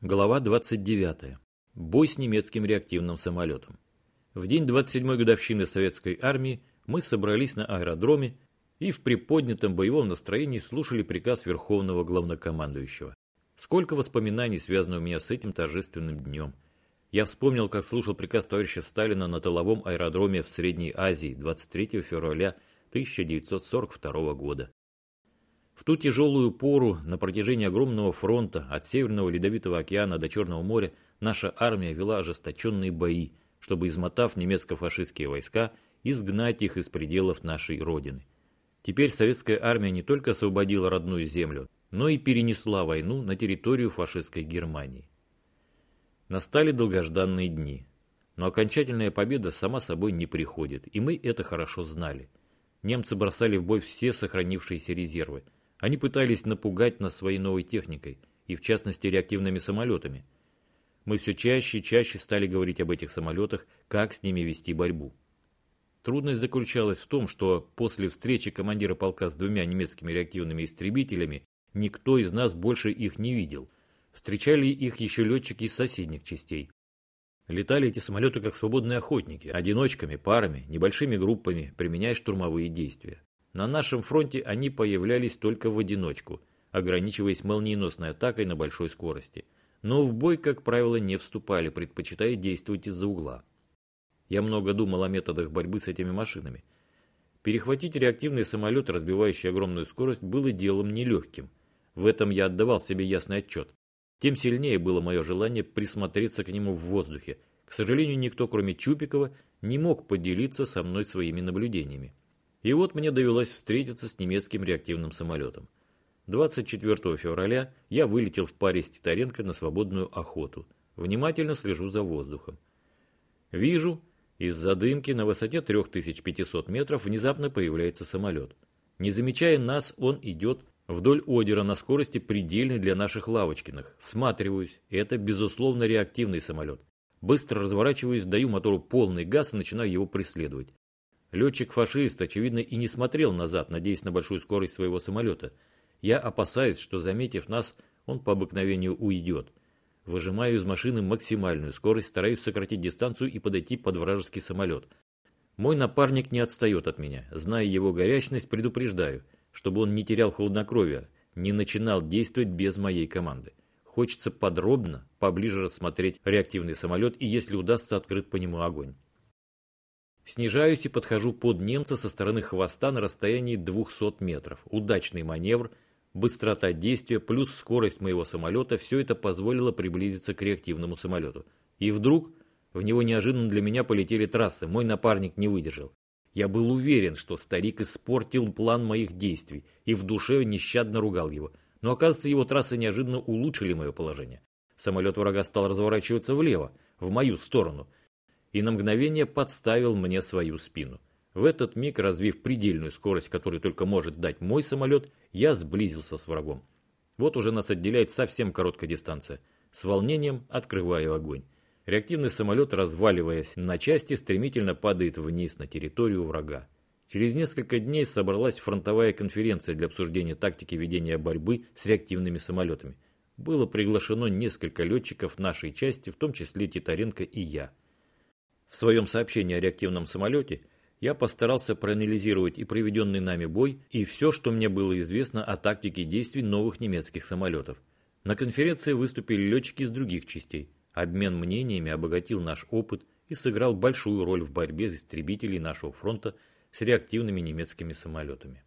Глава 29. Бой с немецким реактивным самолетом. В день 27-й годовщины Советской армии мы собрались на аэродроме и в приподнятом боевом настроении слушали приказ Верховного Главнокомандующего. Сколько воспоминаний связано у меня с этим торжественным днем. Я вспомнил, как слушал приказ товарища Сталина на тыловом аэродроме в Средней Азии 23 февраля 1942 года. В ту тяжелую пору на протяжении огромного фронта от Северного Ледовитого океана до Черного моря наша армия вела ожесточенные бои, чтобы, измотав немецко-фашистские войска, изгнать их из пределов нашей Родины. Теперь советская армия не только освободила родную землю, но и перенесла войну на территорию фашистской Германии. Настали долгожданные дни. Но окончательная победа сама собой не приходит, и мы это хорошо знали. Немцы бросали в бой все сохранившиеся резервы – они пытались напугать нас своей новой техникой, и в частности реактивными самолетами. Мы все чаще и чаще стали говорить об этих самолетах, как с ними вести борьбу. Трудность заключалась в том, что после встречи командира полка с двумя немецкими реактивными истребителями никто из нас больше их не видел. Встречали их еще летчики из соседних частей. Летали эти самолеты как свободные охотники, одиночками, парами, небольшими группами, применяя штурмовые действия. На нашем фронте они появлялись только в одиночку, ограничиваясь молниеносной атакой на большой скорости. Но в бой, как правило, не вступали, предпочитая действовать из-за угла. Я много думал о методах борьбы с этими машинами. Перехватить реактивный самолет, разбивающий огромную скорость, было делом нелегким. В этом я отдавал себе ясный отчет. Тем сильнее было мое желание присмотреться к нему в воздухе. К сожалению, никто, кроме Чупикова, не мог поделиться со мной своими наблюдениями. И вот мне довелось встретиться с немецким реактивным самолетом. 24 февраля я вылетел в паре с Титаренко на свободную охоту. Внимательно слежу за воздухом. Вижу, из-за дымки на высоте 3500 метров внезапно появляется самолет. Не замечая нас, он идет вдоль Одера на скорости предельной для наших лавочкиных. Всматриваюсь, это безусловно реактивный самолет. Быстро разворачиваюсь, даю мотору полный газ и начинаю его преследовать. Летчик-фашист, очевидно, и не смотрел назад, надеясь на большую скорость своего самолета. Я опасаюсь, что, заметив нас, он по обыкновению уйдет. Выжимаю из машины максимальную скорость, стараюсь сократить дистанцию и подойти под вражеский самолет. Мой напарник не отстает от меня. Зная его горячность, предупреждаю, чтобы он не терял хладнокровия, не начинал действовать без моей команды. Хочется подробно, поближе рассмотреть реактивный самолет и, если удастся, открыть по нему огонь. Снижаюсь и подхожу под немца со стороны хвоста на расстоянии 200 метров. Удачный маневр, быстрота действия плюс скорость моего самолета – все это позволило приблизиться к реактивному самолету. И вдруг в него неожиданно для меня полетели трассы, мой напарник не выдержал. Я был уверен, что старик испортил план моих действий и в душе нещадно ругал его. Но оказывается, его трассы неожиданно улучшили мое положение. Самолет врага стал разворачиваться влево, в мою сторону – и на мгновение подставил мне свою спину. В этот миг, развив предельную скорость, которую только может дать мой самолет, я сблизился с врагом. Вот уже нас отделяет совсем короткая дистанция. С волнением открываю огонь. Реактивный самолет, разваливаясь на части, стремительно падает вниз на территорию врага. Через несколько дней собралась фронтовая конференция для обсуждения тактики ведения борьбы с реактивными самолетами. Было приглашено несколько летчиков нашей части, в том числе Титаренко и я. В своем сообщении о реактивном самолете я постарался проанализировать и проведенный нами бой, и все, что мне было известно о тактике действий новых немецких самолетов. На конференции выступили летчики из других частей. Обмен мнениями обогатил наш опыт и сыграл большую роль в борьбе с истребителей нашего фронта с реактивными немецкими самолетами.